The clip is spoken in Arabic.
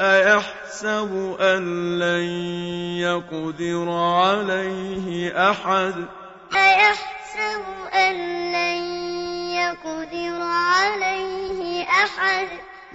أَيَحْسَبُ أَن لَّن يَقْدِرَ عَلَيْهِ أَحَدٌ؟ أَيَحْسَبُ أَن لَّن يَقْدِرَ عَلَيْهِ أَحَدٌ؟